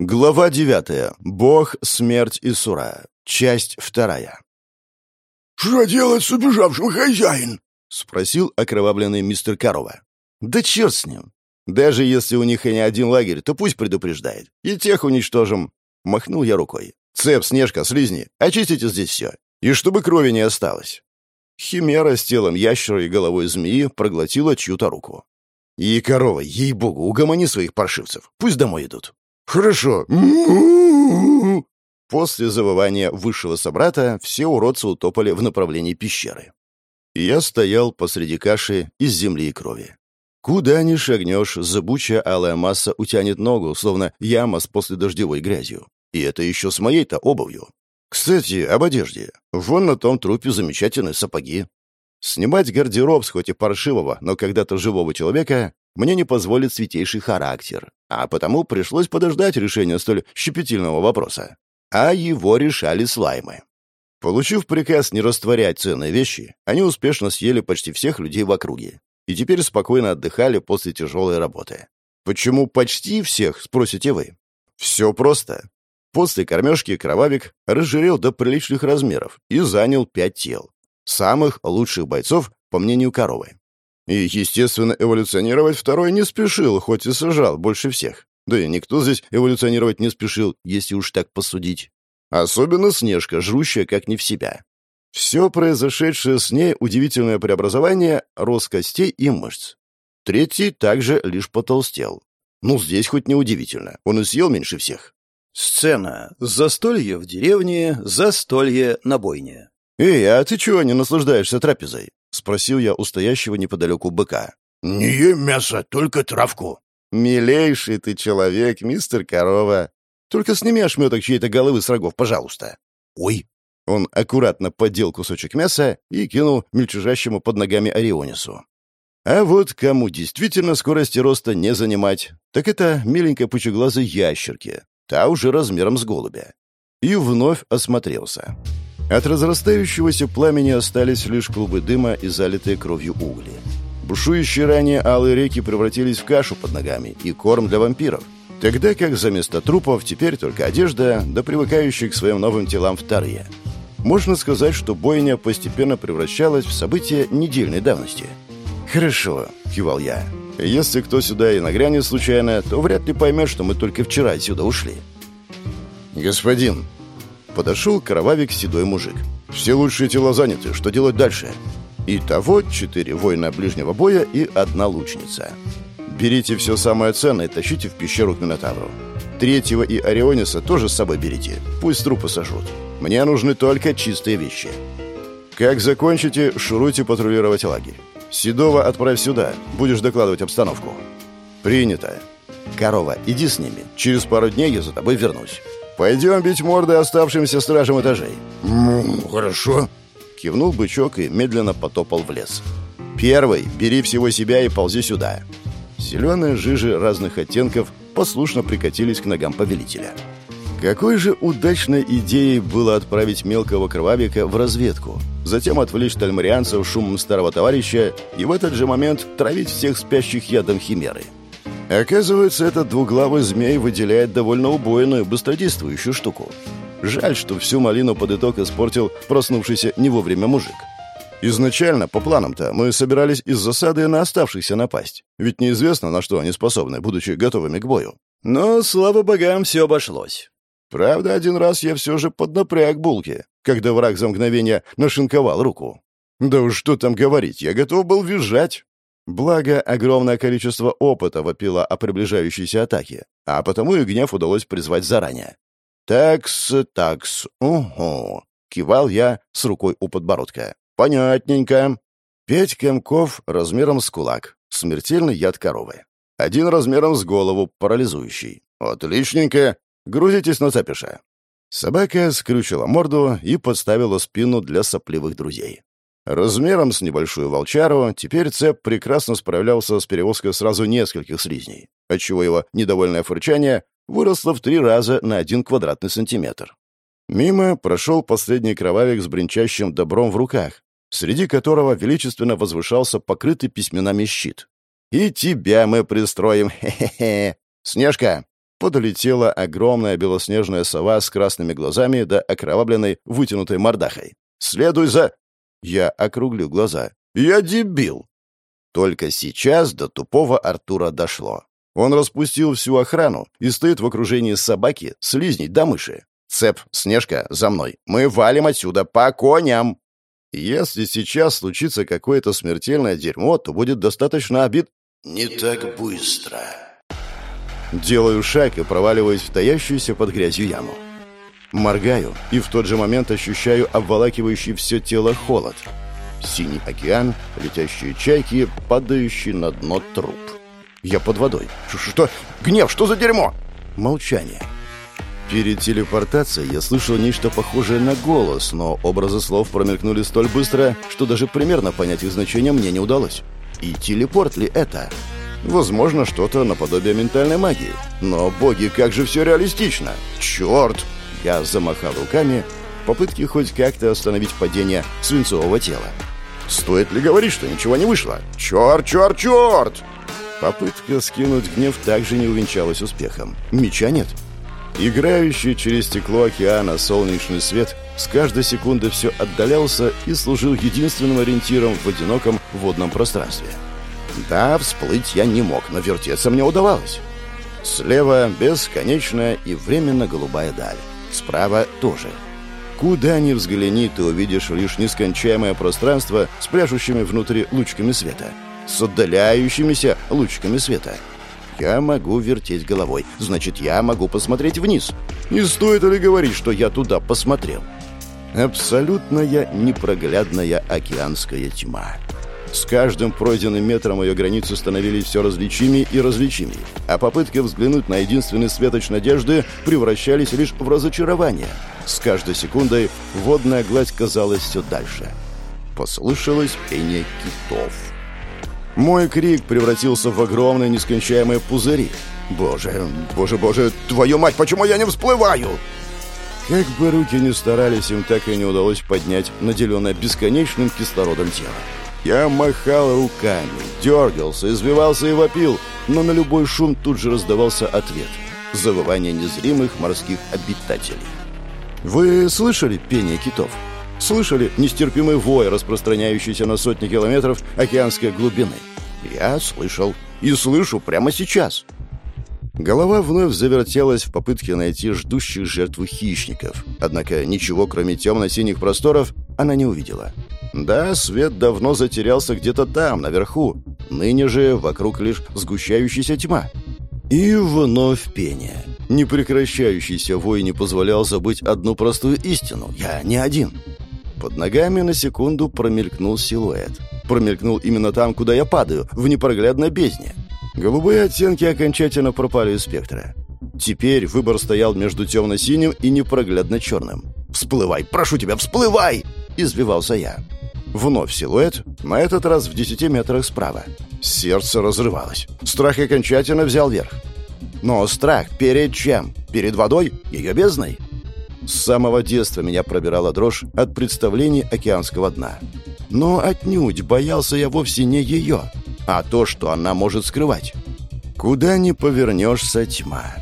Глава девятая. Бог, смерть и сура. Часть вторая. «Что делать с убежавшим хозяин?» — спросил окровавленный мистер Карова. «Да черт с ним. Даже если у них и не один лагерь, то пусть предупреждает. И тех уничтожим». Махнул я рукой. «Цеп, Снежка, слизни, очистите здесь все. И чтобы крови не осталось». Химера с телом ящера и головой змеи проглотила чью-то руку. «И корова, ей-богу, угомони своих паршивцев. Пусть домой идут». «Хорошо». После завывания высшего собрата все уродцы утопали в направлении пещеры. Я стоял посреди каши из земли и крови. Куда ни шагнешь, зыбучая алая масса утянет ногу, словно яма с последождевой грязью. И это еще с моей-то обувью. Кстати, об одежде. Вон на том трупе замечательные сапоги. Снимать гардероб хоть и паршивого, но когда-то живого человека мне не позволит святейший характер, а потому пришлось подождать решения столь щепетильного вопроса. А его решали слаймы. Получив приказ не растворять ценные вещи, они успешно съели почти всех людей в округе и теперь спокойно отдыхали после тяжелой работы. Почему почти всех, спросите вы? Все просто. После кормежки кровавик разжирел до приличных размеров и занял пять тел. Самых лучших бойцов, по мнению коровы. И, естественно, эволюционировать второй не спешил, хоть и сажал больше всех. Да и никто здесь эволюционировать не спешил, если уж так посудить. Особенно Снежка, жрущая как не в себя. Все произошедшее с ней удивительное преобразование — рост костей и мышц. Третий также лишь потолстел. Ну, здесь хоть не удивительно, он и съел меньше всех. Сцена. Застолье в деревне, застолье на бойне. «Эй, а ты чего не наслаждаешься трапезой?» — спросил я у стоящего неподалеку быка. «Не ем мясо, только травку». «Милейший ты человек, мистер Корова. Только сними ошметок чьей-то головы с рогов, пожалуйста». «Ой». Он аккуратно поддел кусочек мяса и кинул мельчужащему под ногами Орионису. А вот кому действительно скорости роста не занимать, так это миленькой пучеглазой ящерки, та уже размером с голубя. И вновь осмотрелся. От разрастающегося пламени остались лишь клубы дыма и залитые кровью угли. Бушующие ранее алые реки превратились в кашу под ногами и корм для вампиров. Тогда как за место трупов теперь только одежда, да привыкающие к своим новым телам вторые. Можно сказать, что бойня постепенно превращалась в событие недельной давности. «Хорошо», — кивал я. «Если кто сюда и нагрянет случайно, то вряд ли поймет, что мы только вчера отсюда ушли». «Господин», Подошел кровавик седой мужик. «Все лучшие тела заняты. Что делать дальше?» Итого четыре воина ближнего боя и одна лучница. Берите все самое ценное и тащите в пещеру к Минотавру. Третьего и Ориониса тоже с собой берите. Пусть трупы сожрут. Мне нужны только чистые вещи. Как закончите, шуруйте патрулировать лагерь. Седова отправь сюда. Будешь докладывать обстановку. Принято. Корова, иди с ними. Через пару дней я за тобой вернусь. «Пойдем бить морды оставшимся стражам этажей». «Ну, хорошо», — кивнул бычок и медленно потопал в лес. «Первый, бери всего себя и ползи сюда». Зеленые жижи разных оттенков послушно прикатились к ногам повелителя. Какой же удачной идеей было отправить мелкого кровавика в разведку, затем отвлечь тальмарианцев шумом старого товарища и в этот же момент травить всех спящих ядом химеры. Оказывается, этот двуглавый змей выделяет довольно убойную, быстродействующую штуку. Жаль, что всю малину под итог испортил проснувшийся не вовремя мужик. Изначально, по планам-то, мы собирались из засады на оставшихся напасть. Ведь неизвестно, на что они способны, будучи готовыми к бою. Но, слава богам, все обошлось. Правда, один раз я все же поднапряг булки, когда враг за мгновение нашинковал руку. Да уж что там говорить, я готов был визжать. Благо, огромное количество опыта вопило о приближающейся атаке, а потому и гнев удалось призвать заранее. «Такс, такс, угу», — кивал я с рукой у подбородка. «Понятненько». Пять комков размером с кулак, смертельный яд коровы. Один размером с голову, парализующий. «Отличненько. Грузитесь на цапиша». Собака скрючила морду и подставила спину для сопливых друзей. Размером с небольшую волчару, теперь цеп прекрасно справлялся с перевозкой сразу нескольких слизней, отчего его недовольное фырчание выросло в три раза на один квадратный сантиметр. Мимо прошел последний кровавик с бренчащим добром в руках, среди которого величественно возвышался покрытый письменами щит. «И тебя мы пристроим, хе-хе-хе! Снежка, Подлетела огромная белоснежная сова с красными глазами да окровавленной вытянутой мордахой. «Следуй за...» Я округлю глаза. «Я дебил!» Только сейчас до тупого Артура дошло. Он распустил всю охрану и стоит в окружении собаки, слизней да мыши. «Цеп, Снежка, за мной. Мы валим отсюда по коням!» Если сейчас случится какое-то смертельное дерьмо, то будет достаточно обид... «Не так быстро». Делаю шаг и проваливаюсь в таящуюся под грязью яму. Моргаю и в тот же момент ощущаю обволакивающий все тело холод. Синий океан, летящие чайки, падающий на дно труп. Я под водой. Что? Гнев, что за дерьмо? Молчание. Перед телепортацией я слышал нечто похожее на голос, но образы слов промелькнули столь быстро, что даже примерно понять их значение мне не удалось. И телепорт ли это? Возможно, что-то наподобие ментальной магии. Но, боги, как же все реалистично! Черт! Я замахал руками в попытке хоть как-то остановить падение свинцового тела. Стоит ли говорить, что ничего не вышло? Черт, черт, черт! Попытка скинуть гнев также не увенчалась успехом. Меча нет. Играющий через стекло океана солнечный свет с каждой секунды все отдалялся и служил единственным ориентиром в одиноком водном пространстве. Да, всплыть я не мог, но вертеться мне удавалось. Слева бесконечная и временно голубая даль. Справа тоже. Куда ни взгляни, ты увидишь лишь нескончаемое пространство с пляшущими внутри лучками света. С отдаляющимися лучками света. Я могу вертеть головой, значит, я могу посмотреть вниз. Не стоит ли говорить, что я туда посмотрел? Абсолютная непроглядная океанская тьма. С каждым пройденным метром ее границы становились все различимее и различимее, а попытки взглянуть на единственный светоч надежды превращались лишь в разочарование. С каждой секундой водная гладь казалась все дальше. Послышалось пение китов. Мой крик превратился в огромные нескончаемые пузыри. «Боже, боже, боже, твою мать, почему я не всплываю?» Как бы руки ни старались, им так и не удалось поднять наделенное бесконечным кислородом тело. Я махал руками, дергался, извивался и вопил, но на любой шум тут же раздавался ответ. Завывание незримых морских обитателей. Вы слышали пение китов? Слышали нестерпимый вой, распространяющийся на сотни километров океанской глубины? Я слышал. И слышу прямо сейчас. Голова вновь завертелась в попытке найти ждущих жертву хищников. Однако ничего, кроме темно-синих просторов, она не увидела. Да, свет давно затерялся где-то там, наверху. Ныне же вокруг лишь сгущающаяся тьма. И вновь пение. Непрекращающийся вой не позволял забыть одну простую истину. Я не один. Под ногами на секунду промелькнул силуэт. Промелькнул именно там, куда я падаю, в непроглядной бездне. Голубые оттенки окончательно пропали из спектра. Теперь выбор стоял между темно-синим и непроглядно черным. «Всплывай! Прошу тебя, всплывай!» – избивался я. Вновь силуэт, на этот раз в десяти метрах справа. Сердце разрывалось. Страх окончательно взял верх. Но страх перед чем? Перед водой? Ее бездной? С самого детства меня пробирала дрожь от представлений океанского дна. Но отнюдь боялся я вовсе не ее, а то, что она может скрывать. Куда ни повернешься, тьма.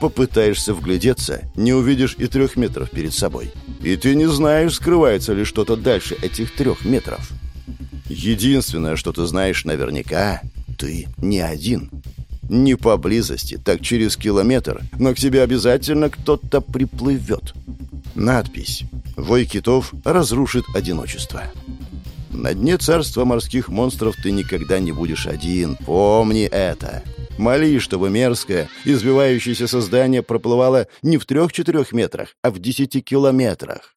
Попытаешься вглядеться, не увидишь и трех метров перед собой. И ты не знаешь, скрывается ли что-то дальше этих трех метров. Единственное, что ты знаешь наверняка, ты не один. Не поблизости, так через километр, но к тебе обязательно кто-то приплывет. Надпись «Вой китов разрушит одиночество». На дне царства морских монстров ты никогда не будешь один. Помни это. Моли, чтобы мерзкое, избивающееся создание проплывало не в трех-четырех метрах, а в десяти километрах.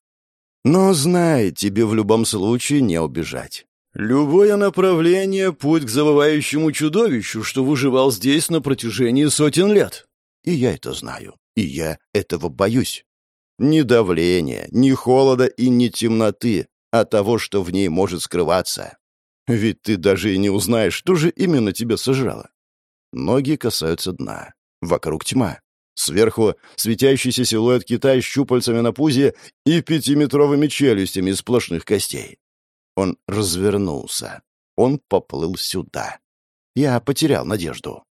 Но знай, тебе в любом случае не убежать. Любое направление — путь к завывающему чудовищу, что выживал здесь на протяжении сотен лет. И я это знаю. И я этого боюсь. Ни давления, ни холода и ни темноты, а того, что в ней может скрываться. Ведь ты даже и не узнаешь, что же именно тебя сожрало. Ноги касаются дна. Вокруг тьма. Сверху светящийся силуэт кита с щупальцами на пузе и пятиметровыми челюстями из сплошных костей. Он развернулся. Он поплыл сюда. Я потерял надежду.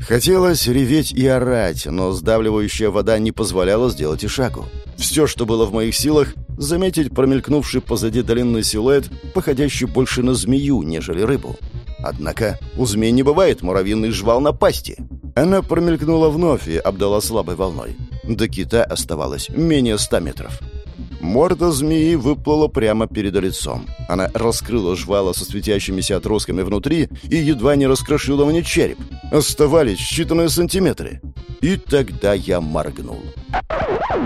Хотелось реветь и орать, но сдавливающая вода не позволяла сделать и шагу. Все, что было в моих силах, заметить промелькнувший позади длинный силуэт, походящий больше на змею, нежели рыбу. Однако у змей не бывает муравьиный жвал на пасти. Она промелькнула вновь и обдала слабой волной. До кита оставалось менее ста метров. Морда змеи выплыла прямо перед лицом. Она раскрыла жвала со светящимися отростками внутри и едва не раскрошила мне череп. Оставались считанные сантиметры. И тогда я моргнул.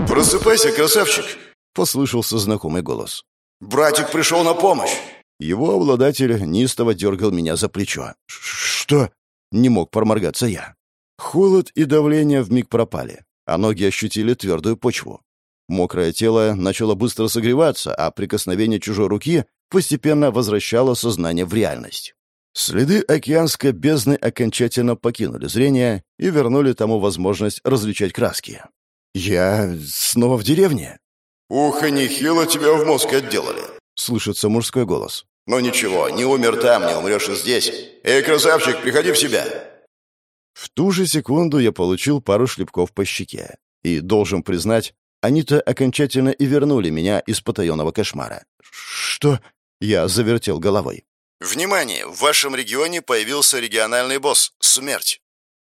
«Просыпайся, красавчик!» — послышался знакомый голос. «Братик пришел на помощь!» Его обладатель неистово дергал меня за плечо. «Что?» — не мог проморгаться я. Холод и давление вмиг пропали, а ноги ощутили твердую почву. Мокрое тело начало быстро согреваться, а прикосновение чужой руки постепенно возвращало сознание в реальность. Следы океанской бездны окончательно покинули зрение и вернули тому возможность различать краски. «Я снова в деревне?» «Ух, и нехило тебя в мозг отделали!» — слышится мужской голос. «Ну ничего, не умер там, не умрешь и здесь. Эй, красавчик, приходи в себя!» В ту же секунду я получил пару шлепков по щеке. И, должен признать, они-то окончательно и вернули меня из потаенного кошмара. «Что?» — я завертел головой. «Внимание! В вашем регионе появился региональный босс — Смерть!»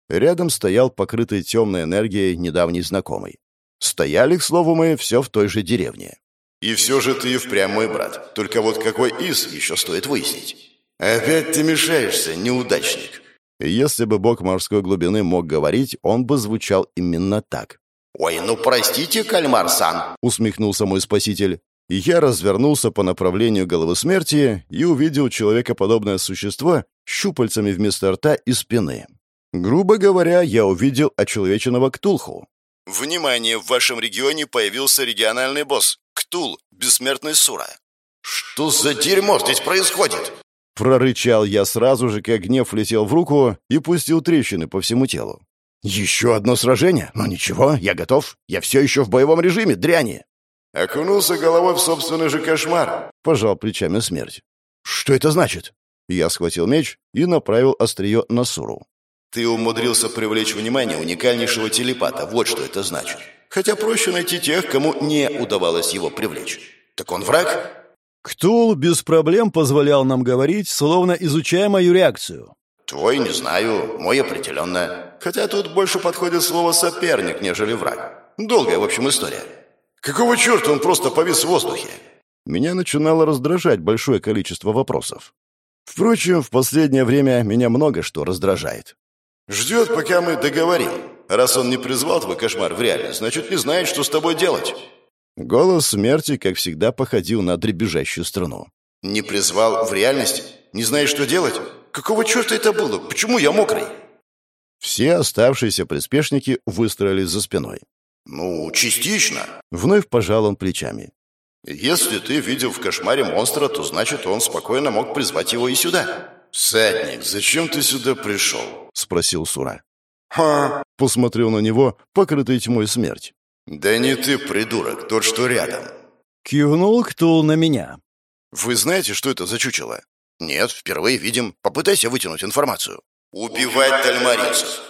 Рядом стоял покрытый темной энергией недавний знакомый. Стояли, к слову, мы все в той же деревне. «И все же ты и впрямь мой брат. Только вот какой из еще стоит выяснить. Опять ты мешаешься, неудачник!» Если бы бог морской глубины мог говорить, он бы звучал именно так. «Ой, ну простите, кальмар-сан!» — усмехнулся мой спаситель. И я развернулся по направлению головы смерти и увидел человекоподобное существо щупальцами вместо рта и спины. Грубо говоря, я увидел очеловеченного Ктулху. «Внимание! В вашем регионе появился региональный босс. Ктул, бессмертный Сура». «Что за дерьмо здесь происходит?» Прорычал я сразу же, как гнев летел в руку и пустил трещины по всему телу. «Еще одно сражение? Но ничего, я готов. Я все еще в боевом режиме, дряни!» «Окунулся головой в собственный же кошмар», — пожал плечами смерть. «Что это значит?» Я схватил меч и направил острие на Суру. «Ты умудрился привлечь внимание уникальнейшего телепата, вот что это значит. Хотя проще найти тех, кому не удавалось его привлечь. Так он враг?» Ктул без проблем позволял нам говорить, словно изучая мою реакцию. «Твой не знаю, мой определенно. Хотя тут больше подходит слово «соперник», нежели «враг». Долгая, в общем, история. Какого черта он просто повис в воздухе?» Меня начинало раздражать большое количество вопросов. Впрочем, в последнее время меня много что раздражает. «Ждет, пока мы договорим. Раз он не призвал твой кошмар в реальность, значит, не знает, что с тобой делать». Голос смерти, как всегда, походил на дребезжащую струну. «Не призвал в реальность? Не знаешь, что делать? Какого черта это было? Почему я мокрый?» Все оставшиеся приспешники выстроились за спиной. «Ну, частично». Вновь пожал он плечами. «Если ты видел в кошмаре монстра, то значит, он спокойно мог призвать его и сюда». «Садник, зачем ты сюда пришел?» — спросил Сура. «Ха!» — посмотрел на него, покрытый тьмой смерть. «Да не ты, придурок, тот, что рядом». Кивнул Ктул на меня. «Вы знаете, что это за чучело?» «Нет, впервые видим. Попытайся вытянуть информацию». «Убивать тальмаринцев».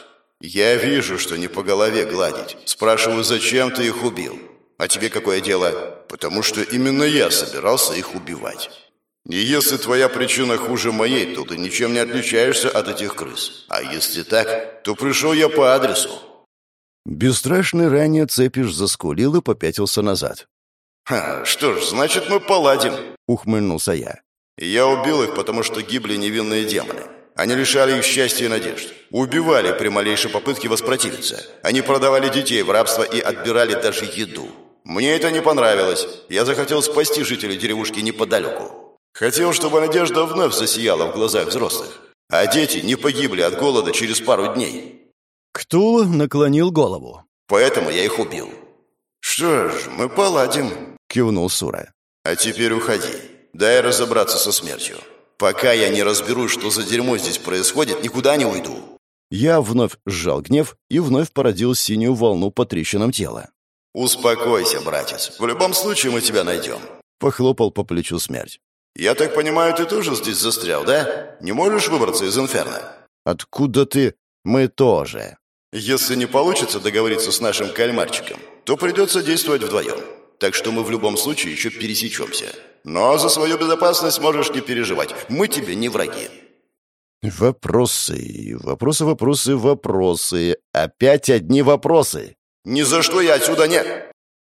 «Я вижу, что не по голове гладить. Спрашиваю, зачем ты их убил? А тебе какое дело?» «Потому что именно я собирался их убивать». «И если твоя причина хуже моей, то ты ничем не отличаешься от этих крыс. А если так, то пришел я по адресу». Бесстрашный ранее цепиш заскулил и попятился назад. «Ха, что ж, значит, мы поладим», — ухмыльнулся я. «Я убил их, потому что гибли невинные демоны. Они лишали их счастья и надежд. Убивали при малейшей попытке воспротивиться. Они продавали детей в рабство и отбирали даже еду. Мне это не понравилось. Я захотел спасти жителей деревушки неподалеку. Хотел, чтобы надежда вновь засияла в глазах взрослых. А дети не погибли от голода через пару дней. Ктул наклонил голову. Поэтому я их убил. «Что ж, мы поладим», — кивнул Сура. «А теперь уходи. Дай разобраться со смертью. Пока я не разберусь, что за дерьмо здесь происходит, никуда не уйду». Я вновь сжал гнев и вновь породил синюю волну по трещинам тела. «Успокойся, братец. В любом случае мы тебя найдем», — похлопал по плечу смерть. «Я так понимаю, ты тоже здесь застрял, да? Не можешь выбраться из инферно?» «Откуда ты?» Мы тоже. Если не получится договориться с нашим кальмарчиком, то придется действовать вдвоем. Так что мы в любом случае еще пересечемся. Но за свою безопасность можешь не переживать. Мы тебе не враги. Вопросы, вопросы, вопросы, вопросы. Опять одни вопросы. Ни за что я отсюда не...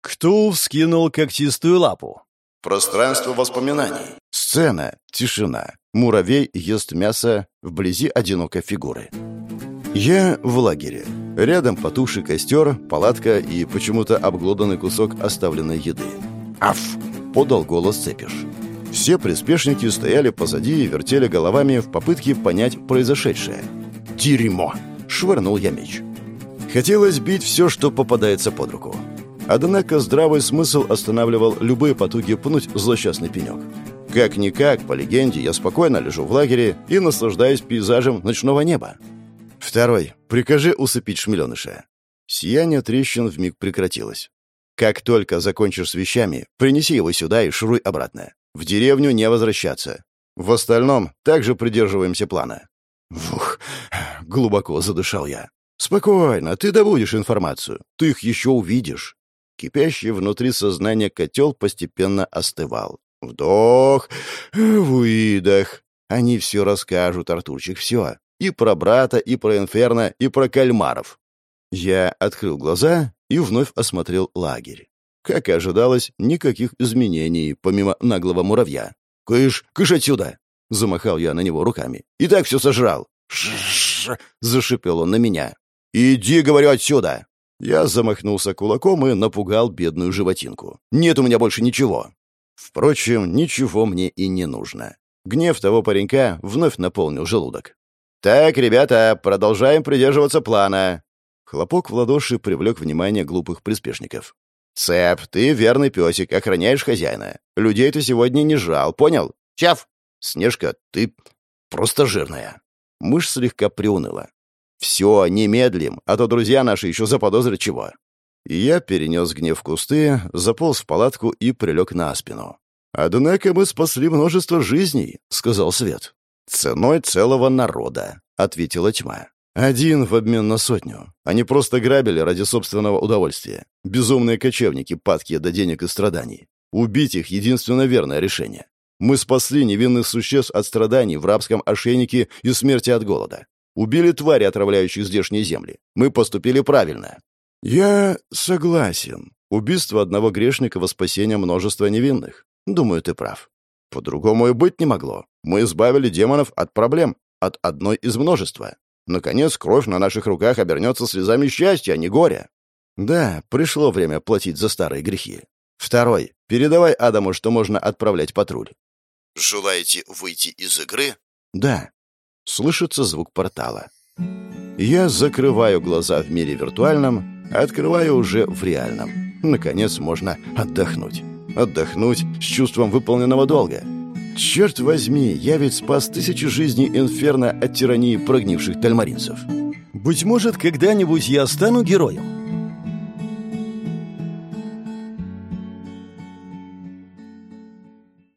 Кто вскинул когтистую лапу? Пространство воспоминаний. Сцена, тишина. Муравей ест мясо, вблизи одинокой фигуры. Я в лагере. Рядом потухший костер, палатка и почему-то обглоданный кусок оставленной еды. «Аф!» — подал голос Цепиш. Все приспешники стояли позади и вертели головами в попытке понять произошедшее. «Дерьмо!» — швырнул я меч. Хотелось бить все, что попадается под руку. Однако здравый смысл останавливал любые потуги пнуть злосчастный пенек. Как-никак, по легенде, я спокойно лежу в лагере и наслаждаюсь пейзажем ночного неба. Второй. Прикажи усыпить шмеленыша. Сияние трещин вмиг прекратилось. Как только закончишь с вещами, принеси его сюда и шуруй обратно. В деревню не возвращаться. В остальном также придерживаемся плана. Вух, глубоко задышал я. Спокойно, ты добудешь информацию. Ты их еще увидишь. Кипящий внутри сознания котел постепенно остывал. Вдох, выдох. Они все расскажут, Артурчик, все. И про брата, и про инферно, и про кальмаров. Я открыл глаза и вновь осмотрел лагерь. Как и ожидалось, никаких изменений, помимо наглого муравья. «Кыш, кыш отсюда!» — замахал я на него руками. «И так все сожрал!» «Ш-ш-ш!» — зашипел он на меня. «Иди, говорю, отсюда!» Я замахнулся кулаком и напугал бедную животинку. «Нет у меня больше ничего!» Впрочем, ничего мне и не нужно. Гнев того паренька вновь наполнил желудок. «Так, ребята, продолжаем придерживаться плана». Хлопок в ладоши привлек внимание глупых приспешников. «Цеп, ты верный песик, охраняешь хозяина. Людей ты сегодня не жал, понял? Чав!» «Снежка, ты просто жирная». Мышь слегка приуныла. «Все, не медлим, а то друзья наши еще заподозрят чего». Я перенес гнев в кусты, заполз в палатку и прилег на спину. «Однако мы спасли множество жизней», — сказал Свет. «Ценой целого народа», — ответила тьма. «Один в обмен на сотню. Они просто грабили ради собственного удовольствия. Безумные кочевники, падкие до денег и страданий. Убить их — единственно верное решение. Мы спасли невинных существ от страданий в рабском ошейнике и смерти от голода. Убили твари, отравляющих здешние земли. Мы поступили правильно». «Я согласен. Убийство одного грешника во спасение множества невинных. Думаю, ты прав. По-другому и быть не могло. Мы избавили демонов от проблем, от одной из множества. Наконец, кровь на наших руках обернется слезами счастья, а не горя. Да, пришло время платить за старые грехи. Второй. Передавай Адаму, что можно отправлять патруль. Желаете выйти из игры? Да. Слышится звук портала. Я закрываю глаза в мире виртуальном, открываю уже в реальном. Наконец можно отдохнуть. Отдохнуть с чувством выполненного долга. Черт возьми, я ведь спас тысячи жизней Инферно от тирании прогнивших тальмаринцев. Быть может, когда-нибудь я стану героем.